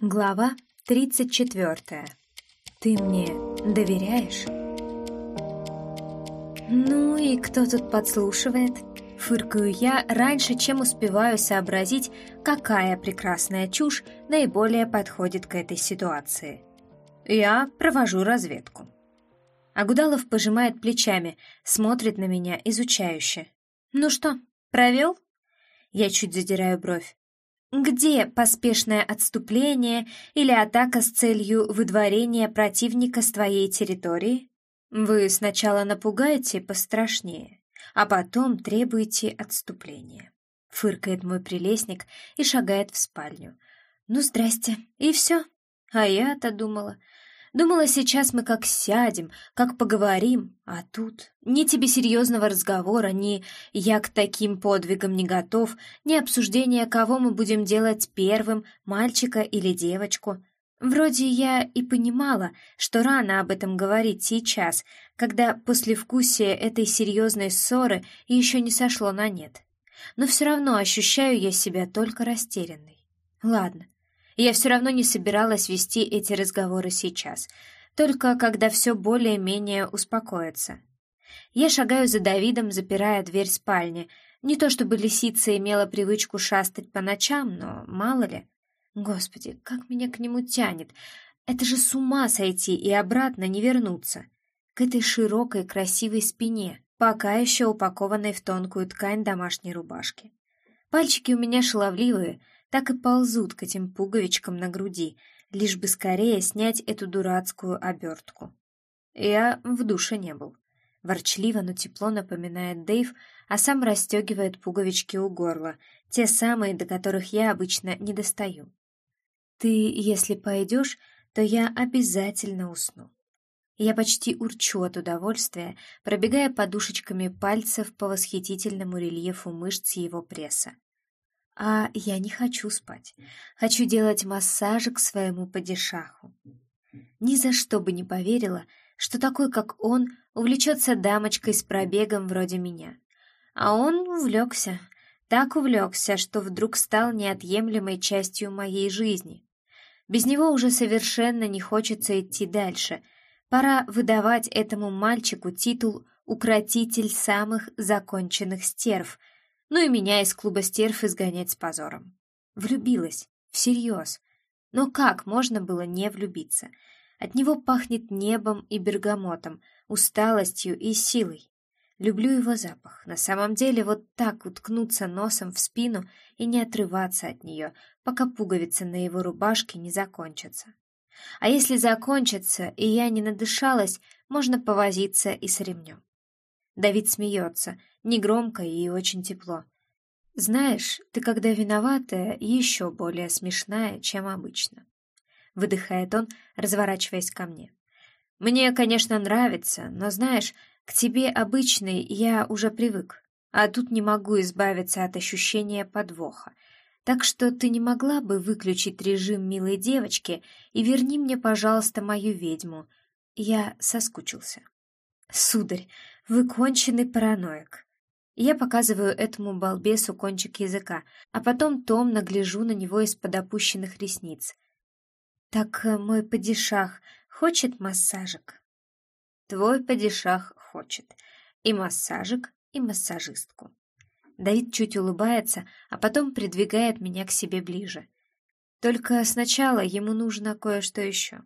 Глава тридцать четвертая. Ты мне доверяешь? Ну и кто тут подслушивает? Фыркаю я раньше, чем успеваю сообразить, какая прекрасная чушь наиболее подходит к этой ситуации. Я провожу разведку. Агудалов пожимает плечами, смотрит на меня изучающе. «Ну что, провел?» Я чуть задираю бровь. Где поспешное отступление или атака с целью выдворения противника с твоей территории? Вы сначала напугаете пострашнее, а потом требуете отступления. Фыркает мой прелестник и шагает в спальню. Ну, здрасте, и все. А я-то думала, Думала, сейчас мы как сядем, как поговорим, а тут ни тебе серьезного разговора, ни я к таким подвигам не готов, ни обсуждения, кого мы будем делать первым, мальчика или девочку. Вроде я и понимала, что рано об этом говорить сейчас, когда послевкусие этой серьезной ссоры еще не сошло на нет. Но все равно ощущаю я себя только растерянной. Ладно, я все равно не собиралась вести эти разговоры сейчас, только когда все более-менее успокоится. Я шагаю за Давидом, запирая дверь спальни. Не то чтобы лисица имела привычку шастать по ночам, но мало ли. Господи, как меня к нему тянет! Это же с ума сойти и обратно не вернуться. К этой широкой красивой спине, пока еще упакованной в тонкую ткань домашней рубашки. Пальчики у меня шаловливые, так и ползут к этим пуговичкам на груди, лишь бы скорее снять эту дурацкую обертку. Я в душе не был. Ворчливо, но тепло напоминает Дэйв, а сам расстегивает пуговички у горла, те самые, до которых я обычно не достаю. Ты, если пойдешь, то я обязательно усну. Я почти урчу от удовольствия, пробегая подушечками пальцев по восхитительному рельефу мышц его пресса. А я не хочу спать. Хочу делать массажик своему падишаху. Ни за что бы не поверила, что такой, как он, увлечется дамочкой с пробегом вроде меня. А он увлекся, так увлекся, что вдруг стал неотъемлемой частью моей жизни. Без него уже совершенно не хочется идти дальше. Пора выдавать этому мальчику титул «Укротитель самых законченных стерв», ну и меня из клуба стерв изгонять с позором. Влюбилась, всерьез. Но как можно было не влюбиться? От него пахнет небом и бергамотом, усталостью и силой. Люблю его запах. На самом деле вот так уткнуться носом в спину и не отрываться от нее, пока пуговицы на его рубашке не закончатся. А если закончатся, и я не надышалась, можно повозиться и с ремнем. Давид смеется, негромко и очень тепло. «Знаешь, ты когда виноватая, еще более смешная, чем обычно», — выдыхает он, разворачиваясь ко мне. «Мне, конечно, нравится, но, знаешь, к тебе обычный я уже привык, а тут не могу избавиться от ощущения подвоха. Так что ты не могла бы выключить режим милой девочки и верни мне, пожалуйста, мою ведьму. Я соскучился». «Сударь, вы конченый параноик. Я показываю этому балбесу кончик языка, а потом томно гляжу на него из-под опущенных ресниц. «Так э, мой падишах хочет массажик?» «Твой падишах хочет. И массажик, и массажистку». Давид чуть улыбается, а потом придвигает меня к себе ближе. Только сначала ему нужно кое-что еще.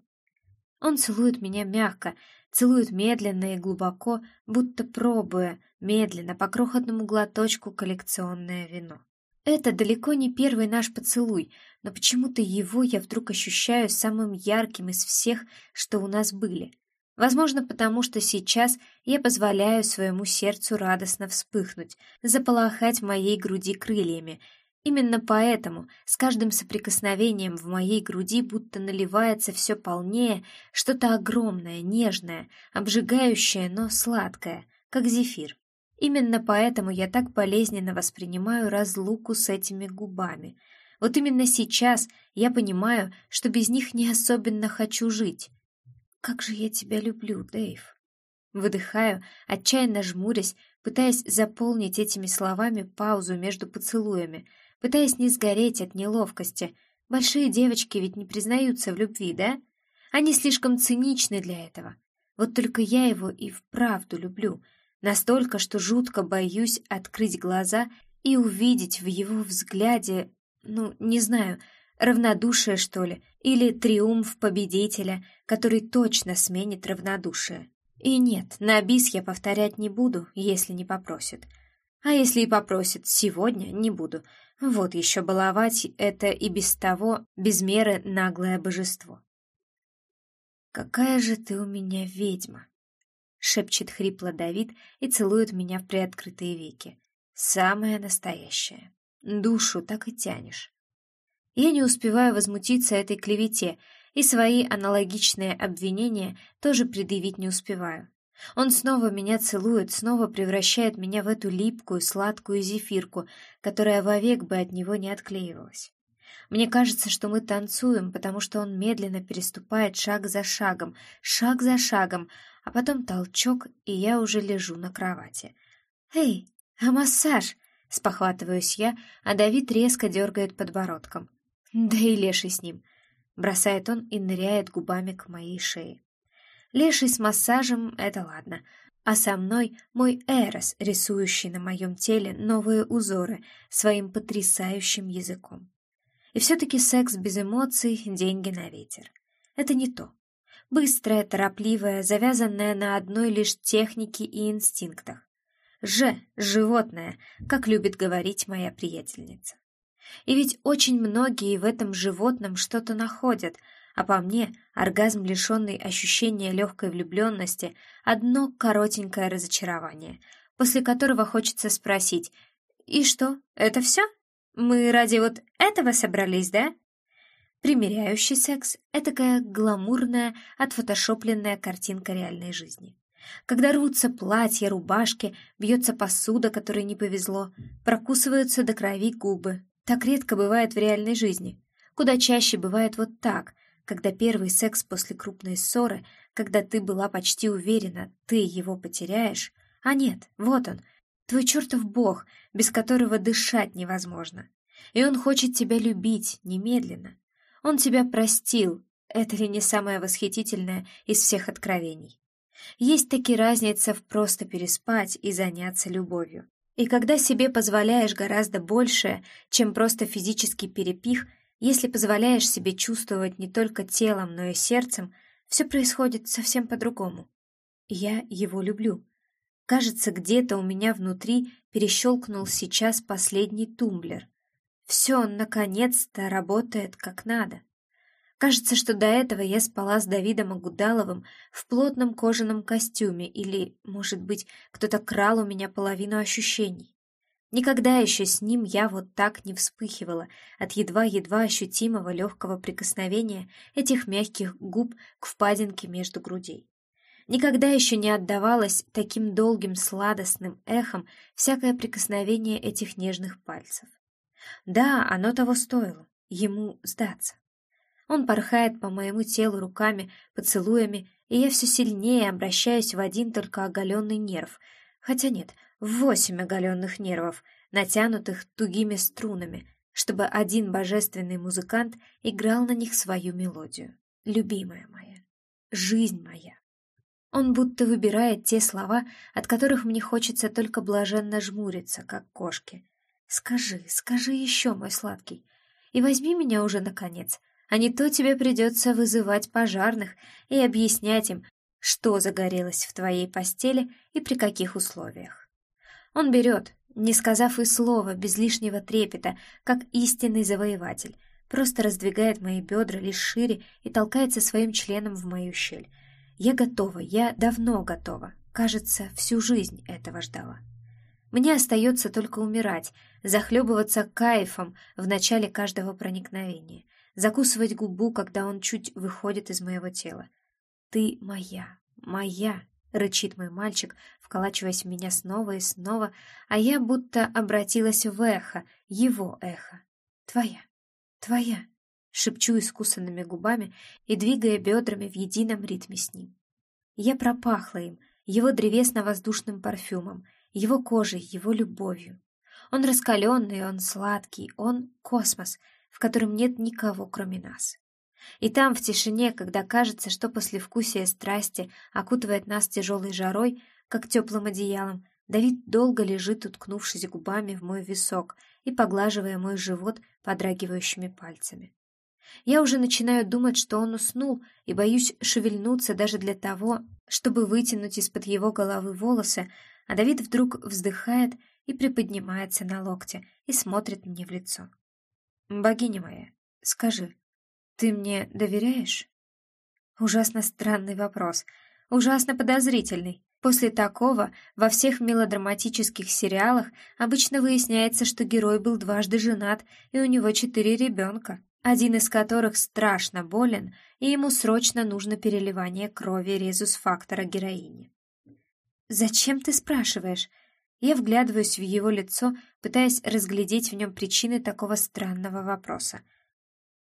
Он целует меня мягко, целует медленно и глубоко, будто пробуя, медленно, по крохотному глоточку коллекционное вино. Это далеко не первый наш поцелуй, но почему-то его я вдруг ощущаю самым ярким из всех, что у нас были. Возможно, потому что сейчас я позволяю своему сердцу радостно вспыхнуть, заполохать моей груди крыльями, Именно поэтому с каждым соприкосновением в моей груди будто наливается все полнее что-то огромное, нежное, обжигающее, но сладкое, как зефир. Именно поэтому я так болезненно воспринимаю разлуку с этими губами. Вот именно сейчас я понимаю, что без них не особенно хочу жить. Как же я тебя люблю, Дэйв. Выдыхаю, отчаянно жмурясь, пытаясь заполнить этими словами паузу между поцелуями — пытаясь не сгореть от неловкости, Большие девочки ведь не признаются в любви, да? Они слишком циничны для этого. Вот только я его и вправду люблю, настолько, что жутко боюсь открыть глаза и увидеть в его взгляде, ну, не знаю, равнодушие, что ли, или триумф победителя, который точно сменит равнодушие. И нет, на бис я повторять не буду, если не попросит. А если и попросит, сегодня не буду. Вот еще баловать это и без того без меры наглое божество. «Какая же ты у меня ведьма!» — шепчет хрипло Давид и целует меня в приоткрытые веки. «Самая настоящая. Душу так и тянешь». Я не успеваю возмутиться этой клевете, и свои аналогичные обвинения тоже предъявить не успеваю. Он снова меня целует, снова превращает меня в эту липкую, сладкую зефирку, которая вовек бы от него не отклеивалась. Мне кажется, что мы танцуем, потому что он медленно переступает шаг за шагом, шаг за шагом, а потом толчок, и я уже лежу на кровати. «Эй, а массаж?» — спохватываюсь я, а Давид резко дергает подбородком. «Да и леший с ним», — бросает он и ныряет губами к моей шее. Леший с массажем — это ладно, а со мной мой Эрос, рисующий на моем теле новые узоры своим потрясающим языком. И все-таки секс без эмоций — деньги на ветер. Это не то. Быстрое, торопливое, завязанное на одной лишь технике и инстинктах. Ж — животное, как любит говорить моя приятельница. И ведь очень многие в этом животном что-то находят, а по мне оргазм, лишенный ощущения легкой влюбленности, одно коротенькое разочарование, после которого хочется спросить «И что, это все?» Мы ради вот этого собрались, да? Примеряющий секс — этакая гламурная, отфотошопленная картинка реальной жизни. Когда рвутся платья, рубашки, бьется посуда, которой не повезло, прокусываются до крови губы. Так редко бывает в реальной жизни. Куда чаще бывает вот так, когда первый секс после крупной ссоры, когда ты была почти уверена, ты его потеряешь, а нет, вот он, Твой чертов бог, без которого дышать невозможно. И он хочет тебя любить немедленно. Он тебя простил. Это ли не самое восхитительное из всех откровений? Есть таки разница в просто переспать и заняться любовью. И когда себе позволяешь гораздо большее, чем просто физический перепих, если позволяешь себе чувствовать не только телом, но и сердцем, все происходит совсем по-другому. Я его люблю. Кажется, где-то у меня внутри перещелкнул сейчас последний тумблер. Все, наконец-то, работает как надо. Кажется, что до этого я спала с Давидом Агудаловым в плотном кожаном костюме, или, может быть, кто-то крал у меня половину ощущений. Никогда еще с ним я вот так не вспыхивала от едва-едва ощутимого легкого прикосновения этих мягких губ к впадинке между грудей. Никогда еще не отдавалось таким долгим сладостным эхом всякое прикосновение этих нежных пальцев. Да, оно того стоило, ему сдаться. Он порхает по моему телу руками, поцелуями, и я все сильнее обращаюсь в один только оголенный нерв, хотя нет, в восемь оголенных нервов, натянутых тугими струнами, чтобы один божественный музыкант играл на них свою мелодию. Любимая моя, жизнь моя. Он будто выбирает те слова, от которых мне хочется только блаженно жмуриться, как кошки. «Скажи, скажи еще, мой сладкий, и возьми меня уже, наконец, а не то тебе придется вызывать пожарных и объяснять им, что загорелось в твоей постели и при каких условиях». Он берет, не сказав и слова, без лишнего трепета, как истинный завоеватель, просто раздвигает мои бедра лишь шире и толкается своим членом в мою щель — я готова, я давно готова. Кажется, всю жизнь этого ждала. Мне остается только умирать, захлебываться кайфом в начале каждого проникновения, закусывать губу, когда он чуть выходит из моего тела. «Ты моя, моя!» — рычит мой мальчик, вколачиваясь в меня снова и снова, а я будто обратилась в эхо, его эхо. «Твоя, твоя!» шепчу искусанными губами и двигая бедрами в едином ритме с ним. Я пропахла им, его древесно-воздушным парфюмом, его кожей, его любовью. Он раскаленный, он сладкий, он космос, в котором нет никого, кроме нас. И там, в тишине, когда кажется, что послевкусие страсти окутывает нас тяжелой жарой, как теплым одеялом, Давид долго лежит, уткнувшись губами в мой висок и поглаживая мой живот подрагивающими пальцами. Я уже начинаю думать, что он уснул, и боюсь шевельнуться даже для того, чтобы вытянуть из-под его головы волосы, а Давид вдруг вздыхает и приподнимается на локте и смотрит мне в лицо. «Богиня моя, скажи, ты мне доверяешь?» Ужасно странный вопрос, ужасно подозрительный. После такого во всех мелодраматических сериалах обычно выясняется, что герой был дважды женат, и у него четыре ребенка, один из которых страшно болен, и ему срочно нужно переливание крови резус-фактора героини. «Зачем ты спрашиваешь?» Я вглядываюсь в его лицо, пытаясь разглядеть в нем причины такого странного вопроса.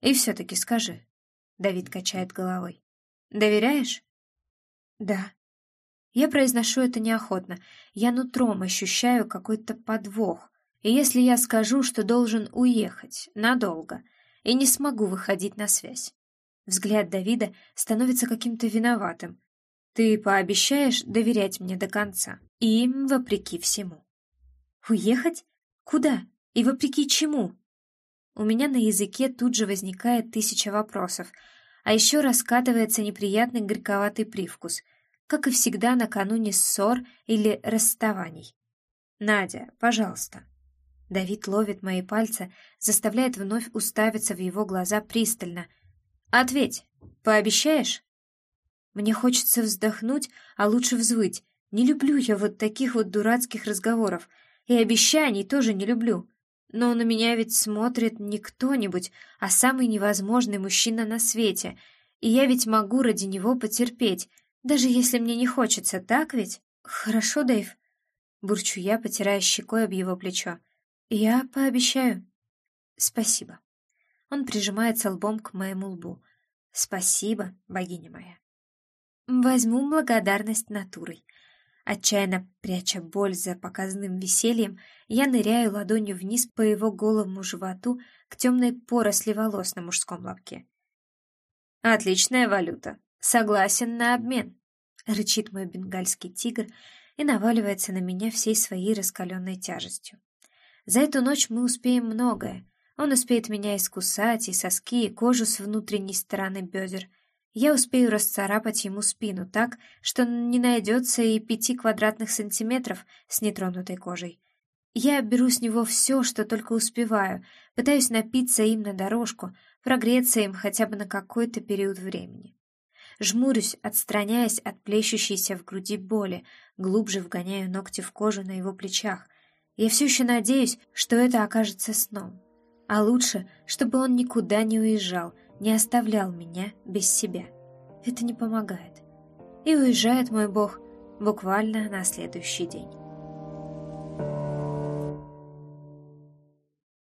«И все-таки скажи», — Давид качает головой. «Доверяешь?» «Да». Я произношу это неохотно. Я нутром ощущаю какой-то подвох. И если я скажу, что должен уехать надолго и не смогу выходить на связь, взгляд Давида становится каким-то виноватым, ты пообещаешь доверять мне до конца, и вопреки всему. Уехать? Куда? И вопреки чему? У меня на языке тут же возникает тысяча вопросов, а еще раскатывается неприятный горьковатый привкус, как и всегда накануне ссор или расставаний. «Надя, пожалуйста». Давид ловит мои пальцы, заставляет вновь уставиться в его глаза пристально. «Ответь, пообещаешь?» Мне хочется вздохнуть, а лучше взвыть. Не люблю я вот таких вот дурацких разговоров. И обещаний тоже не люблю. Но на меня ведь смотрит не кто-нибудь, а самый невозможный мужчина на свете. И я ведь могу ради него потерпеть, даже если мне не хочется, так ведь? Хорошо, Дэйв. Бурчу я, потирая щекой об его плечо. Я пообещаю. Спасибо. Он прижимается лбом к моему лбу. Спасибо, богиня моя. Возьму благодарность натурой. Отчаянно пряча боль за показным весельем, я ныряю ладонью вниз по его голому животу к темной поросли волос на мужском лобке. «Отличная валюта. Согласен на обмен», — рычит мой бенгальский тигр и наваливается на меня всей своей раскаленной тяжестью. За эту ночь мы успеем многое. Он успеет меня искусать, и соски, и кожу с внутренней стороны бедер — я успею расцарапать ему спину так, что не найдется и пяти квадратных сантиметров с нетронутой кожей. Я беру с него все, что только успеваю, пытаюсь напиться им на дорожку, прогреться им хотя бы на какой-то период времени. Жмурюсь, отстраняясь от плещущейся в груди боли, глубже вгоняю ногти в кожу на его плечах. Я все еще надеюсь, что это окажется сном. А лучше, чтобы он никуда не уезжал — не оставлял меня без себя. Это не помогает. И уезжает мой бог буквально на следующий день.